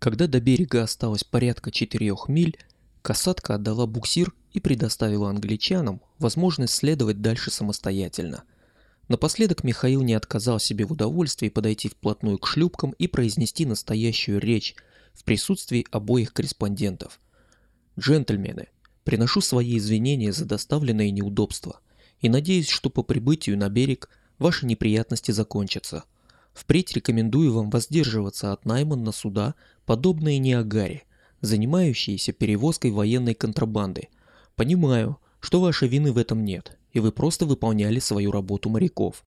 Когда до берега осталось порядка четырех миль, касатка отдала буксир и предоставила англичанам возможность следовать дальше самостоятельно. Напоследок Михаил не отказал себе в удовольствии подойти вплотную к шлюпкам и произнести настоящую речь в присутствии обоих корреспондентов. «Джентльмены, приношу свои извинения за доставленные неудобства и надеюсь, что по прибытию на берег ваши неприятности закончатся. Впредь рекомендую вам воздерживаться от найма на суда, подобные Ниагаре, занимающиеся перевозкой военной контрабанды. Понимаю, что вашей вины в этом нет, и вы просто выполняли свою работу моряков.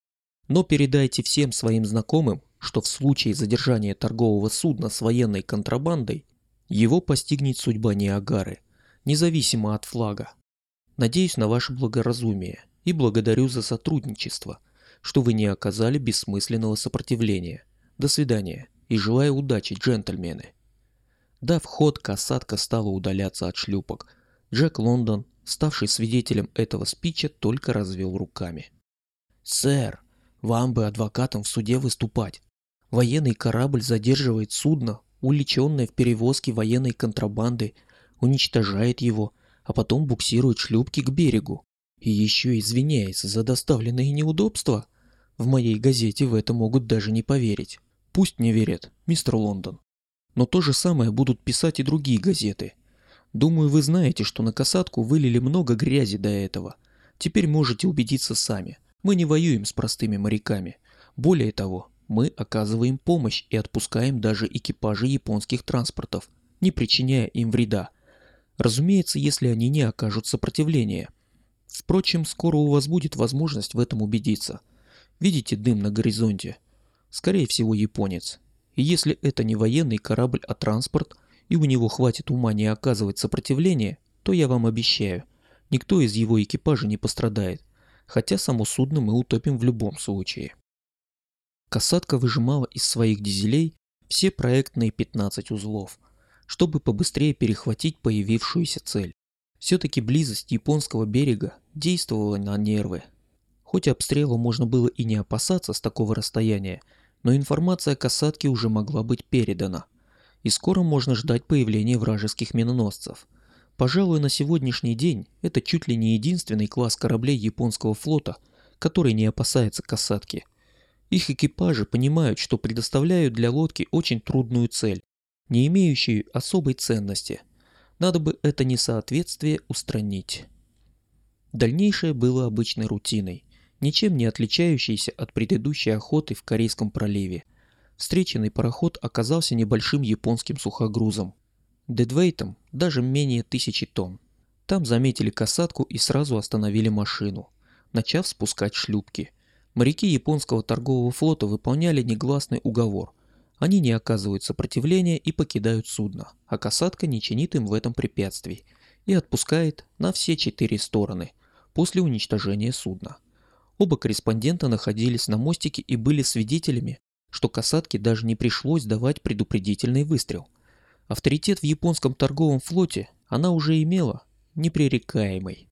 Но передайте всем своим знакомым, что в случае задержания торгового судна с военной контрабандой его постигнет судьба Ниагары, независимо от флага. Надеюсь на ваше благоразумие и благодарю за сотрудничество, что вы не оказали бессмысленного сопротивления. До свидания и желаю удачи, джентльмены. Дав ход, касатка стала удаляться от шлюпок. Джек Лондон ставший свидетелем этого спича, только развел руками. «Сэр, вам бы адвокатом в суде выступать. Военный корабль задерживает судно, увлеченное в перевозке военной контрабанды, уничтожает его, а потом буксирует шлюпки к берегу. И еще извиняется за доставленные неудобства. В моей газете в это могут даже не поверить. Пусть не верят, мистер Лондон. Но то же самое будут писать и другие газеты. Думаю, вы знаете, что на касатку вылили много грязи до этого. Теперь можете убедиться сами. Мы не воюем с простыми моряками. Более того, мы оказываем помощь и отпускаем даже экипажи японских транспортов, не причиняя им вреда. Разумеется, если они не окажут сопротивления. Впрочем, скоро у вас будет возможность в этом убедиться. Видите дым на горизонте? Скорее всего, японец. И если это не военный корабль, а транспорт – и у него хватит ума не оказывать сопротивления, то я вам обещаю, никто из его экипажа не пострадает, хотя само судно мы утопим в любом случае. Касатка выжимала из своих дизелей все проектные 15 узлов, чтобы побыстрее перехватить появившуюся цель. Все-таки близость японского берега действовала на нервы. Хоть обстрела можно было и не опасаться с такого расстояния, но информация о касатке уже могла быть передана – и скоро можно ждать появления вражеских миноносцев. Пожалуй, на сегодняшний день это чуть ли не единственный класс кораблей японского флота, который не опасается касатки. Их экипажи понимают, что предоставляют для лодки очень трудную цель, не имеющую особой ценности. Надо бы это несоответствие устранить. Дальнейшее было обычной рутиной, ничем не отличающейся от предыдущей охоты в Корейском проливе – Встреченный пароход оказался небольшим японским сухогрузом. Дедвейтом даже менее тысячи тонн. Там заметили касатку и сразу остановили машину, начав спускать шлюпки. Моряки японского торгового флота выполняли негласный уговор. Они не оказывают сопротивления и покидают судно, а касатка не чинит им в этом препятствий и отпускает на все четыре стороны после уничтожения судна. Оба корреспондента находились на мостике и были свидетелями что касатке даже не пришлось давать предупредительный выстрел. Авторитет в японском торговом флоте она уже имела непререкаемый.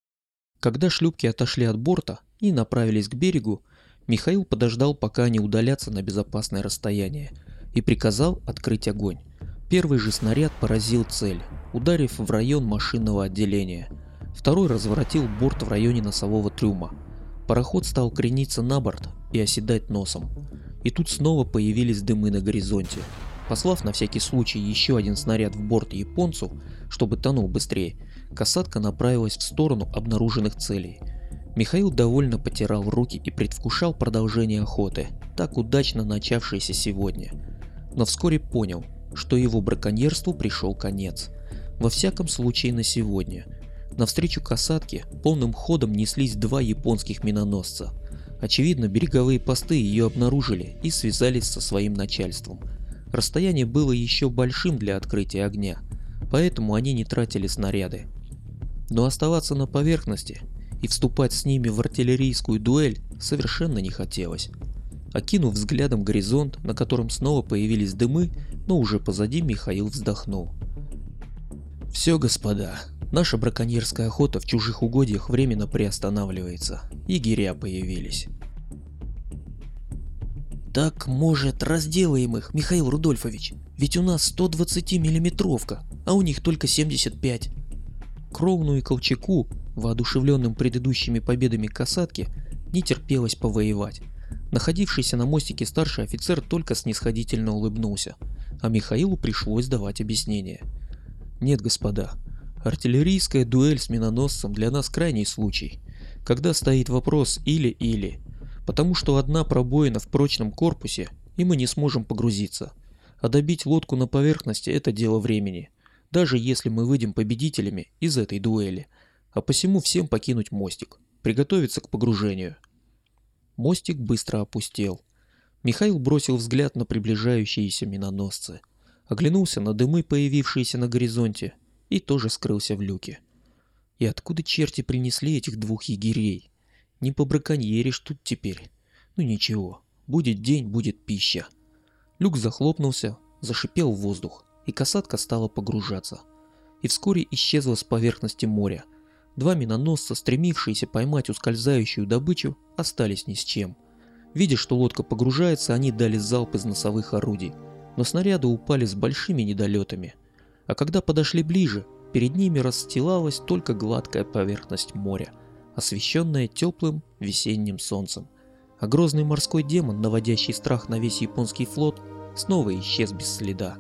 Когда шлюпки отошли от борта и направились к берегу, Михаил подождал, пока они удалятся на безопасное расстояние, и приказал открыть огонь. Первый же снаряд поразил цель, ударив в район машинного отделения. Второй разворотил борт в районе носового трюма. Пароход стал крениться на борт и оседать носом. И тут снова появились дымы на горизонте. Послав на всякий случай еще один снаряд в борт японцу, чтобы тонул быстрее, касатка направилась в сторону обнаруженных целей. Михаил довольно потирал руки и предвкушал продолжение охоты, так удачно начавшейся сегодня. Но вскоре понял, что его браконьерству пришел конец. Во всяком случае на сегодня. Навстречу касатке полным ходом неслись два японских миноносца – Очевидно, береговые посты ее обнаружили и связались со своим начальством. Расстояние было еще большим для открытия огня, поэтому они не тратили снаряды. Но оставаться на поверхности и вступать с ними в артиллерийскую дуэль совершенно не хотелось. Окинув взглядом горизонт, на котором снова появились дымы, но уже позади Михаил вздохнул. «Все, господа, Наша браконьерская охота в чужих угодьях временно приостанавливается. Егеря появились. Так, может, разделаем их, Михаил Рудольфович? Ведь у нас 120 миллиметровка, а у них только 75. Кроуну и Колчаку, воодушевленным предыдущими победами касатки, не терпелось повоевать. Находившийся на мостике старший офицер только снисходительно улыбнулся, а Михаилу пришлось давать объяснение. Нет, господа, артиллерийская дуэль с миноносцем для нас крайний случай, когда стоит вопрос или-или, потому что одна пробоина в прочном корпусе, и мы не сможем погрузиться. А добить лодку на поверхности – это дело времени, даже если мы выйдем победителями из этой дуэли, а посему всем покинуть мостик, приготовиться к погружению. Мостик быстро опустел. Михаил бросил взгляд на приближающиеся миноносцы, оглянулся на дымы, появившиеся на горизонте, и тоже скрылся в люке. И откуда черти принесли этих двух егерей? Не побраконьеришь тут теперь. Ну ничего, будет день, будет пища. Люк захлопнулся, зашипел в воздух, и касатка стала погружаться. И вскоре исчезла с поверхности моря, Два миноносца, стремившиеся поймать ускользающую добычу, остались ни с чем. Видя, что лодка погружается, они дали залп из носовых орудий, но снаряды упали с большими недолетами. А когда подошли ближе, перед ними расстилалась только гладкая поверхность моря, освещенная теплым весенним солнцем. А грозный морской демон, наводящий страх на весь японский флот, снова исчез без следа.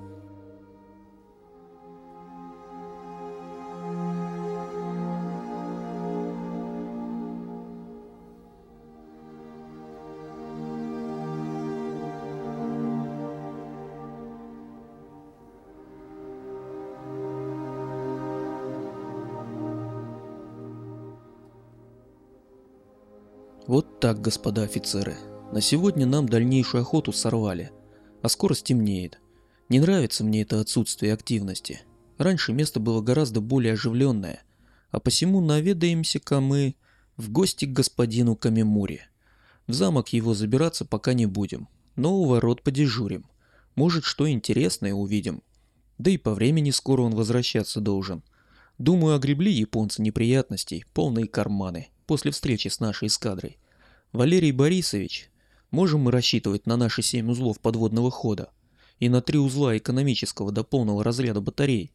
Вот так, господа офицеры. На сегодня нам дальнейшую охоту сорвали. А скоро стемнеет. Не нравится мне это отсутствие активности. Раньше место было гораздо более оживленное. А посему наведаемся-ка мы в гости к господину Камемури. В замок его забираться пока не будем. Но у ворот подежурим. Может, что интересное увидим. Да и по времени скоро он возвращаться должен. Думаю, огребли японцы неприятностей, полные карманы, после встречи с нашей эскадрой. Валерий Борисович, можем мы рассчитывать на наши семь узлов подводного хода и на три узла экономического до полного разряда батарей?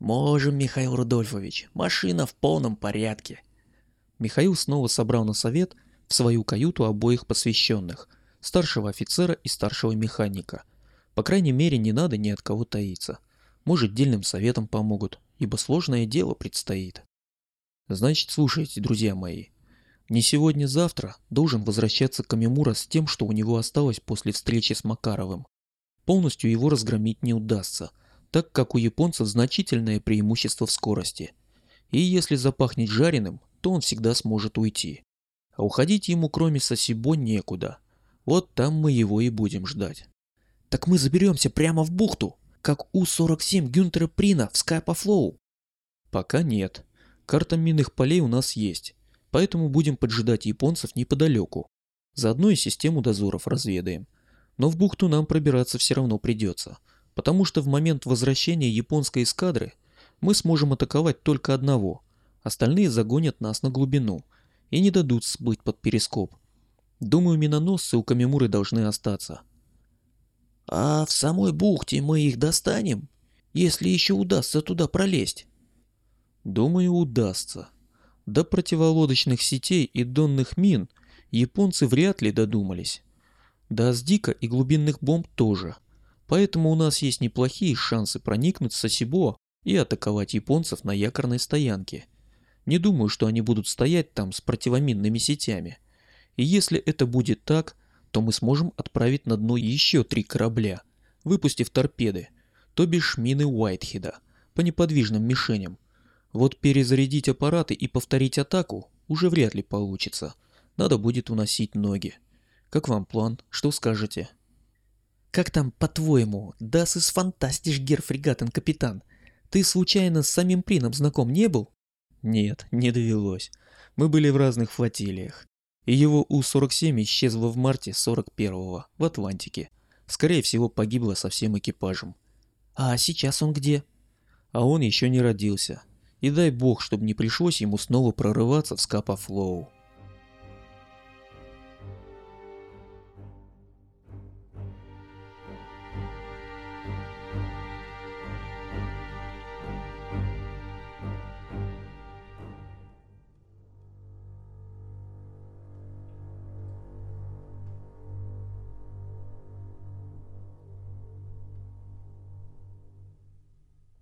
Можем, Михаил Рудольфович, машина в полном порядке. Михаил снова собрал на совет в свою каюту обоих посвященных, старшего офицера и старшего механика. По крайней мере, не надо ни от кого таиться. Может, дельным советом помогут, ибо сложное дело предстоит. Значит, слушайте, друзья мои, не сегодня-завтра должен возвращаться Камимура с тем, что у него осталось после встречи с Макаровым. Полностью его разгромить не удастся, так как у японцев значительное преимущество в скорости. И если запахнет жареным, то он всегда сможет уйти. А уходить ему кроме Сосибо некуда. Вот там мы его и будем ждать. Так мы заберемся прямо в бухту, как У-47 Гюнтера Прина в Скапа-Флоу. Пока нет. Карта минных полей у нас есть поэтому будем поджидать японцев неподалеку. Заодно и систему дозоров разведаем. Но в бухту нам пробираться все равно придется, потому что в момент возвращения японской эскадры мы сможем атаковать только одного, остальные загонят нас на глубину и не дадут всплыть под перископ. Думаю, миноносцы у Камимуры должны остаться. А в самой бухте мы их достанем, если еще удастся туда пролезть? Думаю, удастся. До противолодочных сетей и донных мин японцы вряд ли додумались. До Аздика и глубинных бомб тоже. Поэтому у нас есть неплохие шансы проникнуть в Сосибо и атаковать японцев на якорной стоянке. Не думаю, что они будут стоять там с противоминными сетями. И если это будет так, то мы сможем отправить на дно еще три корабля, выпустив торпеды, то бишь мины Уайтхеда, по неподвижным мишеням, вот перезарядить аппараты и повторить атаку уже вряд ли получится. Надо будет уносить ноги. Как вам план? Что скажете? Как там, по-твоему, das ist fantastisch, гер фрегатен капитан? Ты случайно с самим Прином знаком не был? Нет, не довелось. Мы были в разных флотилиях. И его У-47 исчезло в марте 41-го в Атлантике. Скорее всего, погибло со всем экипажем. А сейчас он где? А он еще не родился. И дай бог, чтобы не пришлось ему снова прорываться в Скапа Флоу.